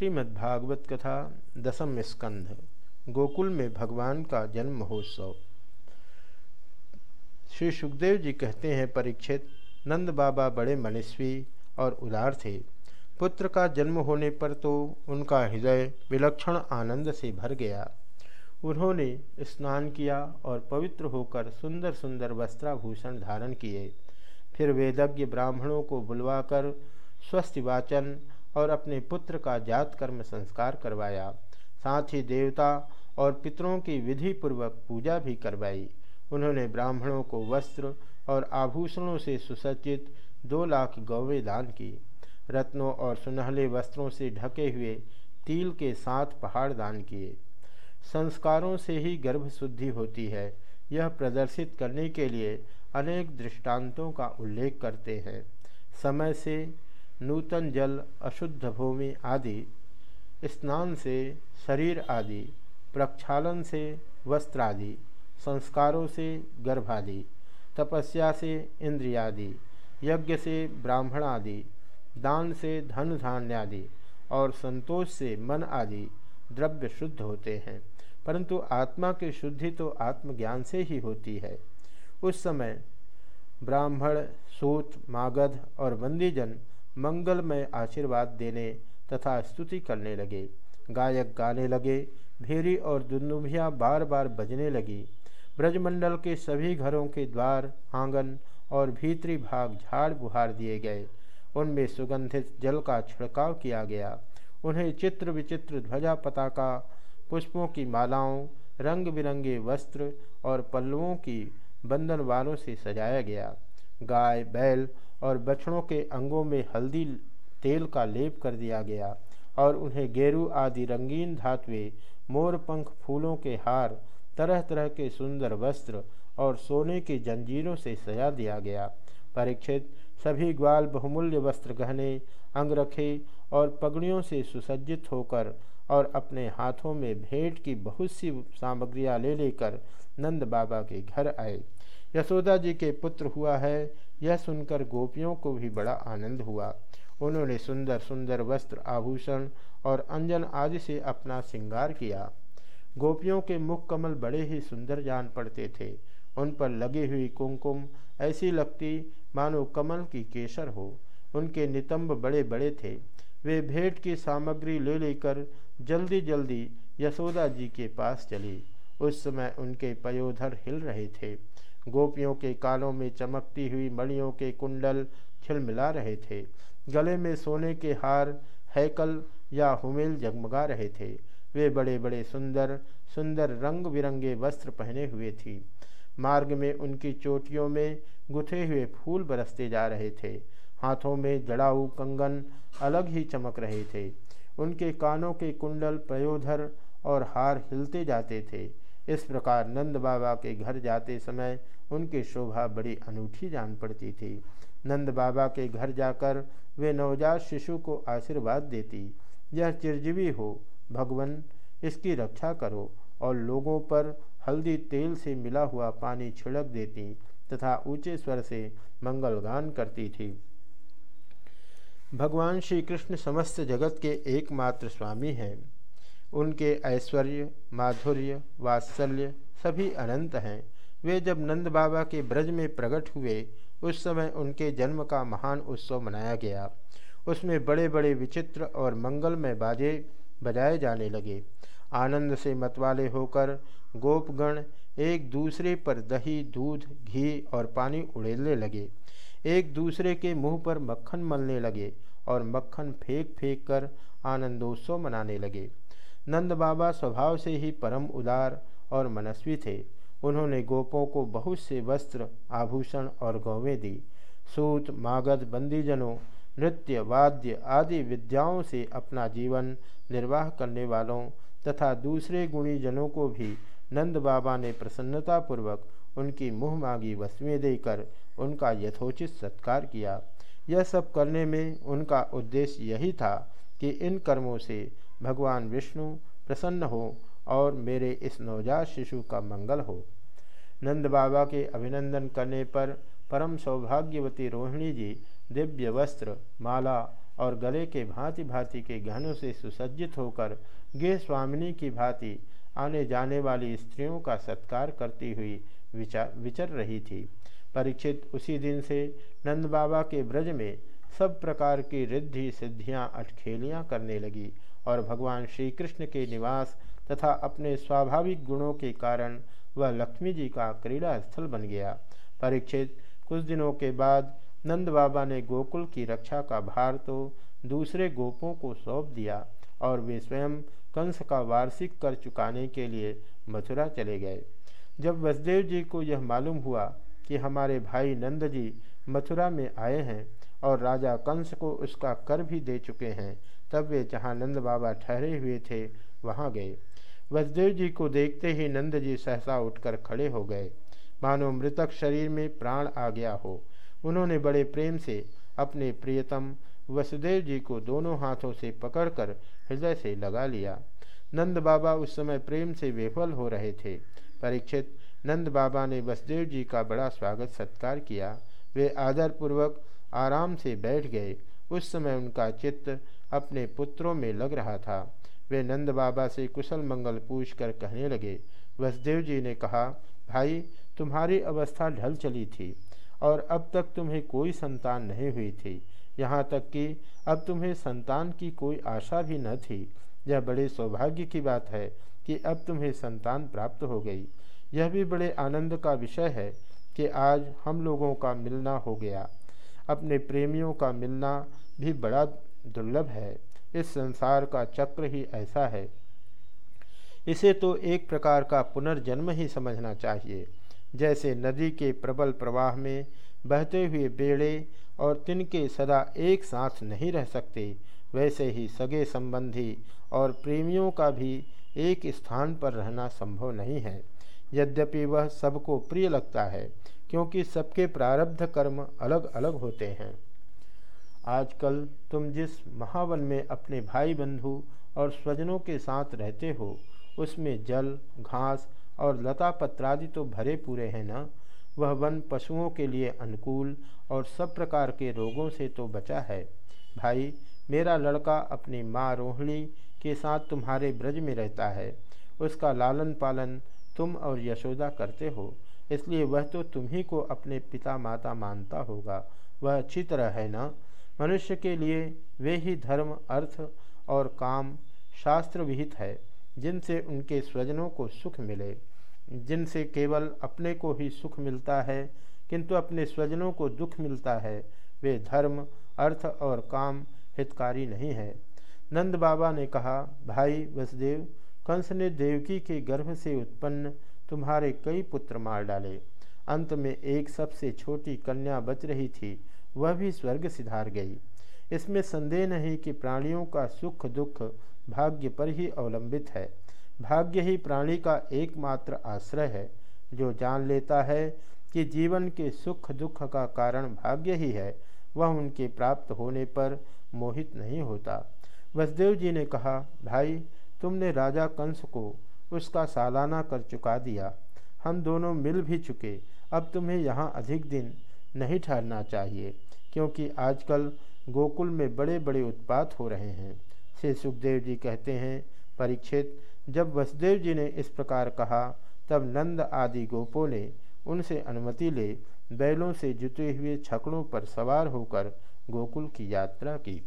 श्रीमद्भागवत कथा दसम स्कंध, गोकुल में भगवान का जन्म महोत्सव श्री सुखदेव जी कहते हैं, परीक्षित, नंद बाबा बड़े मनस्वी और उदार थे। पुत्र का जन्म होने पर तो उनका हृदय विलक्षण आनंद से भर गया। उन्होंने स्नान किया और पवित्र होकर सुंदर सुंदर वस्त्राभूषण धारण किए। फिर वेदज्ञ ब्राह्मणों को बुलवाकर स्वस्थ वाचन और अपने पुत्र का जात कर्म संस्कार करवाया। साथ ही देवता और पितरों की विधि पूर्वक पूजा भी करवाई। उन्होंने ब्राह्मणों को वस्त्र और आभूषणों से सुसज्जित दो लाख गौवें दान की रत्नों और सुनहले वस्त्रों से ढके हुए तिल के साथ पहाड़ दान किए। संस्कारों से ही गर्भ शुद्धि होती है। यह प्रदर्शित करने के लिए अनेक दृष्टांतों का उल्लेख करते हैं। समय से नूतन जल, अशुद्ध भूमि आदि, स्नान से शरीर आदि, प्रक्षालन से वस्त्र आदि, संस्कारों से गर्भादि तपस्या से इंद्रियादि यज्ञ से ब्राह्मण आदि, दान से धन धान्य आदि और संतोष से मन आदि द्रव्य शुद्ध होते हैं। परंतु आत्मा की शुद्धि तो आत्मज्ञान से ही होती है। उस समय ब्राह्मण, सूत, मागध और बंदीजन मंगलमय आशीर्वाद देने तथा स्तुति करने लगे। गायक गाने लगे, भेरी और दुन्दुभिया बार बार बजने लगी। ब्रजमंडल के सभी घरों के द्वार, आँगन और भीतरी भाग झाड़ बुहार दिए गए। उनमें सुगंधित जल का छिड़काव किया गया। उन्हें चित्र विचित्र ध्वजा पताका, पुष्पों की मालाओं रंग बिरंगे वस्त्र और पल्लुओं की बंधनवारों से सजाया गया। गाय, बैल और बछड़ों के अंगों में हल्दी तेल का लेप कर दिया गया और उन्हें गेरू आदि रंगीन धातुए, मोर पंख फूलों के हार तरह तरह के सुंदर वस्त्र और सोने की जंजीरों से सजा दिया गया। परीक्षित, सभी ग्वाल बहुमूल्य वस्त्र गहने अंगरखे और पगड़ियों से सुसज्जित होकर और अपने हाथों में भेंट की बहुत सी सामग्रियाँ ले लेकर नंद बाबा के घर आए। यशोदा जी के पुत्र हुआ है यह सुनकर गोपियों को भी बड़ा आनंद हुआ। उन्होंने सुंदर सुंदर वस्त्र, आभूषण और अंजन आदि से अपना श्रृंगार किया। गोपियों के मुख कमल बड़े ही सुंदर जान पड़ते थे। उन पर लगी हुई कुमकुम ऐसी लगती, मानो कमल की केसर हो। उनके नितंब बड़े बड़े थे। वे भेंट की सामग्री ले लेकर जल्दी जल्दी यशोदा जी के पास चली। उस समय उनके पयोधर हिल रहे थे। गोपियों के कानों में चमकती हुई मणियों के कुंडल खिलमिला रहे थे। गले में सोने के हार, हैकल या हुमेल जगमगा रहे थे। वे बड़े बड़े सुंदर सुंदर रंग बिरंगे वस्त्र पहने हुए थी। मार्ग में उनकी चोटियों में गुथे हुए फूल बरसते जा रहे थे। हाथों में जड़ाऊ कंगन अलग ही चमक रहे थे। उनके कानों के कुंडल प्रयोधर और हार हिलते जाते थे। इस प्रकार नंद बाबा के घर जाते समय उनकी शोभा बड़ी अनूठी जान पड़ती थी। नंद बाबा के घर जाकर वे नवजात शिशु को आशीर्वाद देती। यह चिरजीवी हो, भगवान, इसकी रक्षा करो और लोगों पर हल्दी तेल से मिला हुआ पानी छिड़क देती तथा ऊँचे स्वर से मंगलगान करती थी। भगवान श्री कृष्ण समस्त जगत के एकमात्र स्वामी हैं। उनके ऐश्वर्य, माधुर्य, वात्सल्य सभी अनंत हैं। वे जब नंद बाबा के ब्रज में प्रकट हुए, उस समय उनके जन्म का महान उत्सव मनाया गया। उसमें बड़े बड़े विचित्र और मंगलमय बाजे बजाए जाने लगे। आनंद से मतवाले होकर गोपगण एक दूसरे पर दही, दूध, घी और पानी उड़ेलने लगे। एक दूसरे के मुँह पर मक्खन मलने लगे और मक्खन फेंक फेंक कर आनंदोत्सव मनाने लगे। नंद बाबा स्वभाव से ही परम उदार और मनस्वी थे। उन्होंने गोपों को बहुत से वस्त्र, आभूषण और गौवें दी। सूत, मागध, बंदीजनों, नृत्य, वाद्य आदि विद्याओं से अपना जीवन निर्वाह करने वालों तथा दूसरे गुणी जनों को भी नंद बाबा ने प्रसन्नतापूर्वक उनकी मुँह मांगी वस्तुएँ देकर उनका यथोचित सत्कार किया। यह सब करने में उनका उद्देश्य यही था कि इन कर्मों से भगवान विष्णु प्रसन्न हो और मेरे इस नवजात शिशु का मंगल हो। नंद बाबा के अभिनंदन करने पर परम सौभाग्यवती रोहिणी जी दिव्य वस्त्र, माला और गले के भांति भांति के गहनों से सुसज्जित होकर गे स्वामिनी की भांति आने जाने वाली स्त्रियों का सत्कार करती हुई विचार रही थी। परीक्षित उसी दिन से नंद बाबा के ब्रज में सब प्रकार की रिद्धि सिद्धियाँ अटखेलियाँ करने लगी और भगवान श्री कृष्ण के निवास तथा अपने स्वाभाविक गुणों के कारण वह लक्ष्मी जी का क्रीड़ा स्थल बन गया। परीक्षित, कुछ दिनों के बाद नंद बाबा ने गोकुल की रक्षा का भार तो दूसरे गोपों को सौंप दिया और वे स्वयं कंस का वार्षिक कर चुकाने के लिए मथुरा चले गए। जब वसुदेव जी को यह मालूम हुआ कि हमारे भाई नंद जी मथुरा में आए हैं और राजा कंस को उसका कर भी दे चुके हैं तब वे जहाँ नंद बाबा ठहरे हुए थे, वहाँ गए। वसुदेव जी को देखते ही नंद जी सहसा उठकर खड़े हो गए। मानो मृतक शरीर में प्राण आ गया हो। उन्होंने बड़े प्रेम से अपने प्रियतम वसुदेव जी को दोनों हाथों से पकड़कर हृदय से लगा लिया। नंद बाबा उस समय प्रेम से विफल हो रहे थे। परीक्षित नंद बाबा ने वसुदेव जी का बड़ा स्वागत सत्कार किया। वे आदरपूर्वक आराम से बैठ गए। उस समय उनका चित्त अपने पुत्रों में लग रहा था। वे नंद बाबा से कुशल मंगल पूछ कर कहने लगे, वसुदेव जी ने कहा, भाई, तुम्हारी अवस्था ढल चली थी और अब तक तुम्हें कोई संतान नहीं हुई थी। यहाँ तक कि अब तुम्हें संतान की कोई आशा भी न थी। यह बड़े सौभाग्य की बात है कि अब तुम्हें संतान प्राप्त हो गई। यह भी बड़े आनंद का विषय है कि आज हम लोगों का मिलना हो गया। अपने प्रेमियों का मिलना भी बड़ा दुर्लभ है। इस संसार का चक्र ही ऐसा है। इसे तो एक प्रकार का पुनर्जन्म ही समझना चाहिए। जैसे नदी के प्रबल प्रवाह में बहते हुए बेड़े और तिनके सदा एक साथ नहीं रह सकते, वैसे ही सगे संबंधी और प्रेमियों का भी एक स्थान पर रहना संभव नहीं है। यद्यपि वह सबको प्रिय लगता है, क्योंकि सबके प्रारब्ध कर्म अलग अलग होते हैं। आजकल तुम जिस महावन में अपने भाई बंधु और स्वजनों के साथ रहते हो, उसमें जल, घास और लता पत्रादि तो भरे पूरे हैं ना? वह वन पशुओं के लिए अनुकूल और सब प्रकार के रोगों से तो बचा है। भाई, मेरा लड़का अपनी माँ रोहिणी के साथ तुम्हारे ब्रज में रहता है। उसका लालन पालन तुम और यशोदा करते हो। इसलिए वह तो तुम्ही को अपने पिता माता मानता होगा। वह अच्छी तरह है ना? मनुष्य के लिए वे ही धर्म, अर्थ और काम शास्त्र विहित है, जिनसे उनके स्वजनों को सुख मिले। जिनसे केवल अपने को ही सुख मिलता है, किंतु अपने स्वजनों को दुख मिलता है, वे धर्म, अर्थ और काम हितकारी नहीं है। नंद बाबा ने कहा, भाई वसुदेव, कंस ने देवकी के गर्भ से उत्पन्न तुम्हारे कई पुत्र मार डाले। अंत में एक सबसे छोटी कन्या बच रही थी वह भी स्वर्ग सिधार गई। इसमें संदेह नहीं कि प्राणियों का सुख दुख भाग्य पर ही अवलंबित है। भाग्य ही प्राणी का एकमात्र आश्रय है, जो जान लेता है कि जीवन के सुख दुख का कारण भाग्य ही है, वह उनके प्राप्त होने पर मोहित नहीं होता। वसुदेव जी ने कहा, भाई, तुमने राजा कंस को उसका सालाना कर चुका दिया। हम दोनों मिल भी चुके। अब तुम्हें यहाँ अधिक दिन नहीं ठहरना चाहिए, क्योंकि आजकल गोकुल में बड़े बड़े उत्पात हो रहे हैं। श्री सुखदेव जी कहते हैं, परीक्षित, जब वसुदेव जी ने इस प्रकार कहा, तब नंद आदि गोपों ने उनसे अनुमति ले बैलों से जुटे हुए छकड़ों पर सवार होकर गोकुल की यात्रा की।